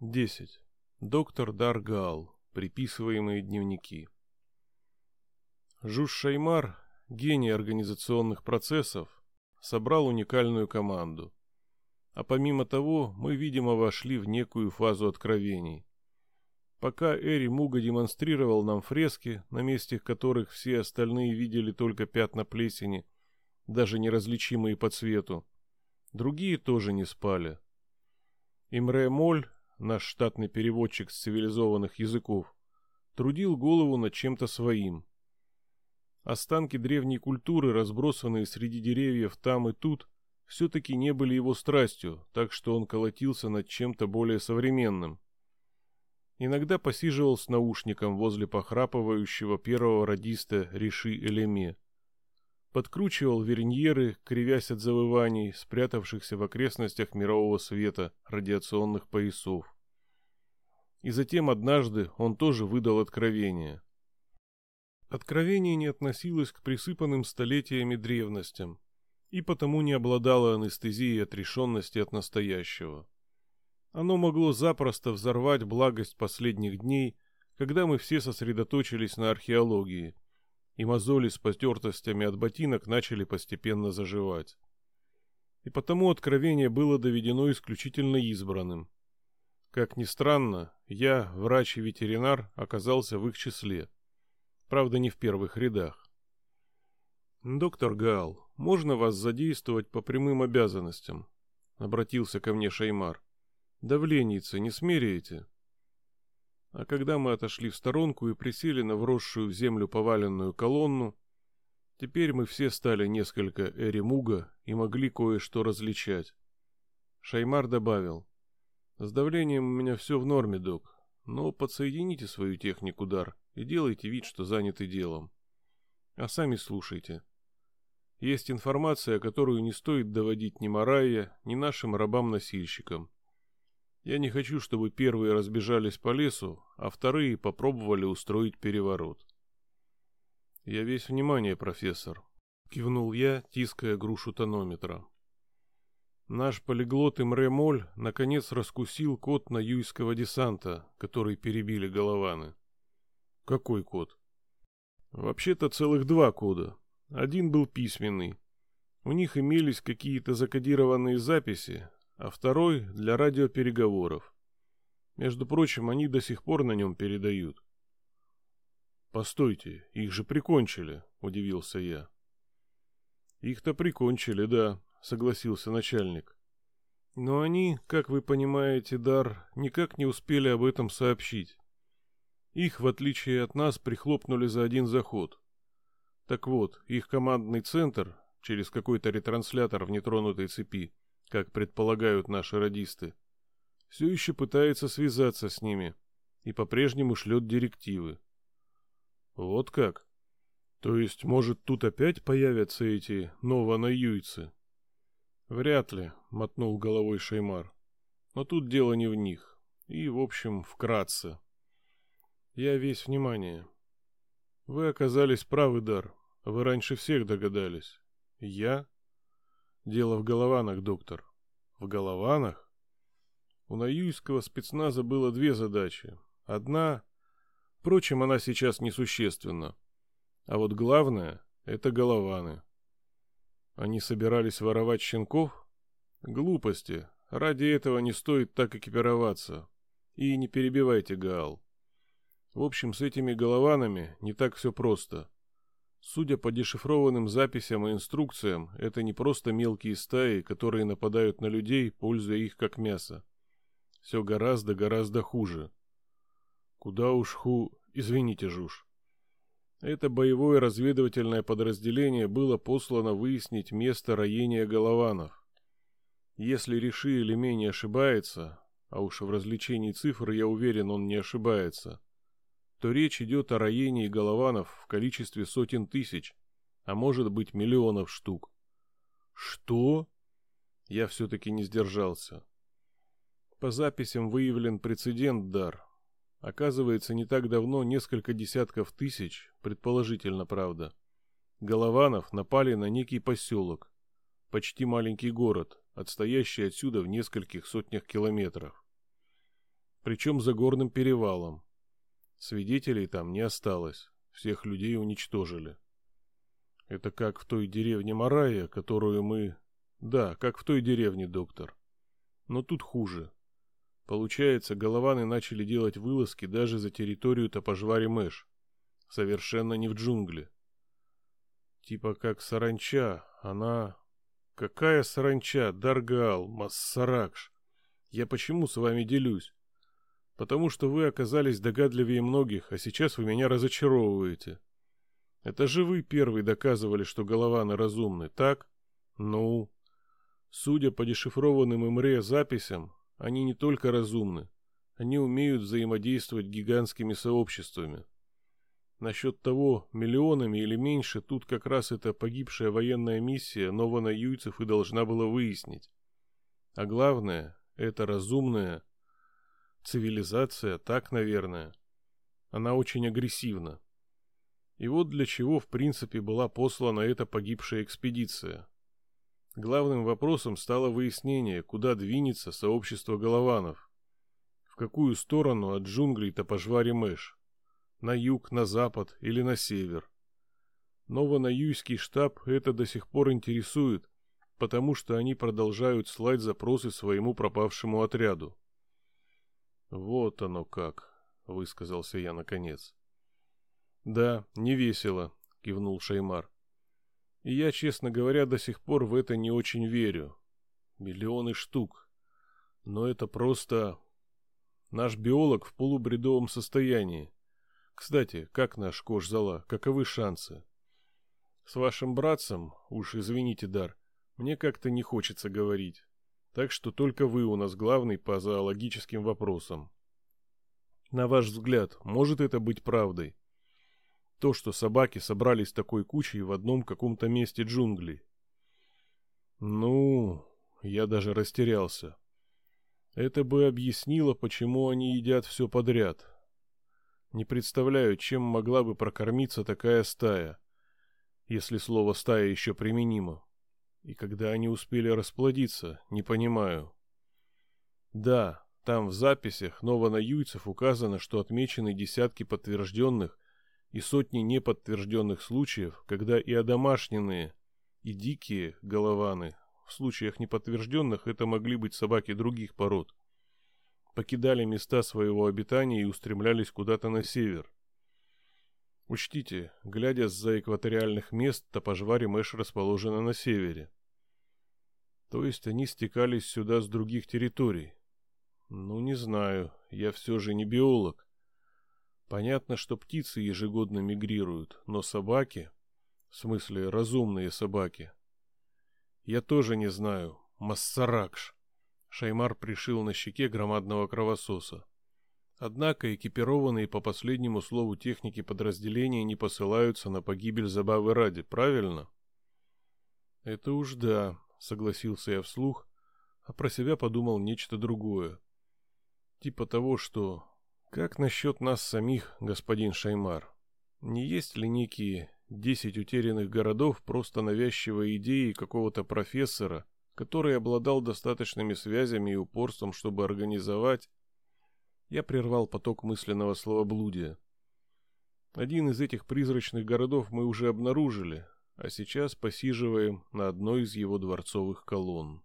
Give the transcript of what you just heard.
10. Доктор Даргал. Приписываемые дневники. Жуж Шаймар, гений организационных процессов, собрал уникальную команду. А помимо того, мы, видимо, вошли в некую фазу откровений. Пока Эри Муга демонстрировал нам фрески, на месте которых все остальные видели только пятна плесени, даже неразличимые по цвету, другие тоже не спали. Имре Моль, наш штатный переводчик с цивилизованных языков, трудил голову над чем-то своим. Останки древней культуры, разбросанные среди деревьев там и тут, все-таки не были его страстью, так что он колотился над чем-то более современным. Иногда посиживал с наушником возле похрапывающего первого радиста Риши Элеме. Подкручивал верньеры, кривясь от завываний, спрятавшихся в окрестностях мирового света радиационных поясов. И затем однажды он тоже выдал откровение. Откровение не относилось к присыпанным столетиями древностям и потому не обладало анестезией отрешенности от настоящего. Оно могло запросто взорвать благость последних дней, когда мы все сосредоточились на археологии – и мозоли с потертостями от ботинок начали постепенно заживать. И потому откровение было доведено исключительно избранным. Как ни странно, я, врач и ветеринар, оказался в их числе. Правда, не в первых рядах. «Доктор Гал, можно вас задействовать по прямым обязанностям?» — обратился ко мне Шаймар. «Давленице не смеряете?» А когда мы отошли в сторонку и присели на вросшую в землю поваленную колонну, теперь мы все стали несколько эремуга и могли кое-что различать. Шаймар добавил. «С давлением у меня все в норме, док, но подсоедините свою технику дар и делайте вид, что заняты делом. А сами слушайте. Есть информация, которую не стоит доводить ни Марайя, ни нашим рабам-носильщикам. Я не хочу, чтобы первые разбежались по лесу, а вторые попробовали устроить переворот. Я весь внимание, профессор, кивнул я, тиская грушу тонометра. Наш полиглот Имре Моль наконец раскусил код на юйского десанта, который перебили голованы. Какой код? Вообще-то целых два кода. Один был письменный. У них имелись какие-то закодированные записи, а второй для радиопереговоров. Между прочим, они до сих пор на нем передают. «Постойте, их же прикончили», — удивился я. «Их-то прикончили, да», — согласился начальник. «Но они, как вы понимаете, Дар, никак не успели об этом сообщить. Их, в отличие от нас, прихлопнули за один заход. Так вот, их командный центр, через какой-то ретранслятор в нетронутой цепи, как предполагают наши радисты, все еще пытается связаться с ними и по-прежнему шлет директивы. Вот как? То есть, может, тут опять появятся эти новонаюйцы? Вряд ли, мотнул головой Шеймар. Но тут дело не в них. И, в общем, вкратце. Я весь внимание. Вы оказались правы, Дар. Вы раньше всех догадались. Я Дело в голованах, доктор. В голованах? У наюйского спецназа было две задачи. Одна... Впрочем, она сейчас несущественна. А вот главное — это голованы. Они собирались воровать щенков? Глупости. Ради этого не стоит так экипироваться. И не перебивайте, Гаал. В общем, с этими голованами не так все просто. Судя по дешифрованным записям и инструкциям, это не просто мелкие стаи, которые нападают на людей, пользуя их как мясо. Все гораздо-гораздо хуже. Куда уж ху... Извините, Жуж. Это боевое разведывательное подразделение было послано выяснить место роения голованов. Если Реши или менее ошибается, а уж в развлечении цифр я уверен, он не ошибается, то речь идет о роении голованов в количестве сотен тысяч, а может быть миллионов штук. Что? Я все-таки не сдержался. По записям выявлен прецедент дар. Оказывается, не так давно несколько десятков тысяч, предположительно правда, голованов напали на некий поселок, почти маленький город, отстоящий отсюда в нескольких сотнях километров. причем за горным перевалом. Свидетелей там не осталось, всех людей уничтожили. Это как в той деревне Марая, которую мы... Да, как в той деревне, доктор. Но тут хуже. Получается, голованы начали делать вылазки даже за территорию Топожвари Мэш. Совершенно не в джунгли. Типа как саранча, она... Какая саранча, Даргал, Массаракш? Я почему с вами делюсь? Потому что вы оказались догадливее многих, а сейчас вы меня разочаровываете. Это же вы первый доказывали, что голованы разумны, так? Ну? Судя по дешифрованным МРЕ записям, они не только разумны, они умеют взаимодействовать гигантскими сообществами. Насчет того, миллионами или меньше, тут как раз эта погибшая военная миссия новонаюйцев и должна была выяснить. А главное, это разумная цивилизация, так, наверное. Она очень агрессивна. И вот для чего, в принципе, была послана эта погибшая экспедиция. Главным вопросом стало выяснение, куда двинется сообщество голованов. В какую сторону от джунглей Топожвари Мэш. На юг, на запад или на север. Новонаюйский штаб это до сих пор интересует, потому что они продолжают слать запросы своему пропавшему отряду. «Вот оно как», — высказался я наконец. «Да, не весело», — кивнул Шаймар. И я, честно говоря, до сих пор в это не очень верю. Миллионы штук. Но это просто... Наш биолог в полубредовом состоянии. Кстати, как наш Кожзала? Каковы шансы? С вашим братцем, уж извините, Дар, мне как-то не хочется говорить. Так что только вы у нас главный по зоологическим вопросам. На ваш взгляд, может это быть правдой? То, что собаки собрались такой кучей в одном каком-то месте джунглей. Ну, я даже растерялся. Это бы объяснило, почему они едят все подряд. Не представляю, чем могла бы прокормиться такая стая, если слово «стая» еще применимо. И когда они успели расплодиться, не понимаю. Да, там в записях новонаюйцев указано, что отмечены десятки подтвержденных и сотни неподтвержденных случаев, когда и одомашненные, и дикие голованы, в случаях неподтвержденных это могли быть собаки других пород, покидали места своего обитания и устремлялись куда-то на север. Учтите, глядя с-за экваториальных мест, Топожвари Мэш расположена на севере. То есть они стекались сюда с других территорий. Ну, не знаю, я все же не биолог. Понятно, что птицы ежегодно мигрируют, но собаки, в смысле разумные собаки, я тоже не знаю. Массаракш. Шаймар пришил на щеке громадного кровососа. Однако экипированные по последнему слову техники подразделения не посылаются на погибель забавы ради, правильно? Это уж да, согласился я вслух, а про себя подумал нечто другое. Типа того, что как насчет нас самих, господин Шаймар? Не есть ли некие десять утерянных городов просто навязчивой идеей какого-то профессора, который обладал достаточными связями и упорством, чтобы организовать... Я прервал поток мысленного словоблудия. Один из этих призрачных городов мы уже обнаружили, а сейчас посиживаем на одной из его дворцовых колонн.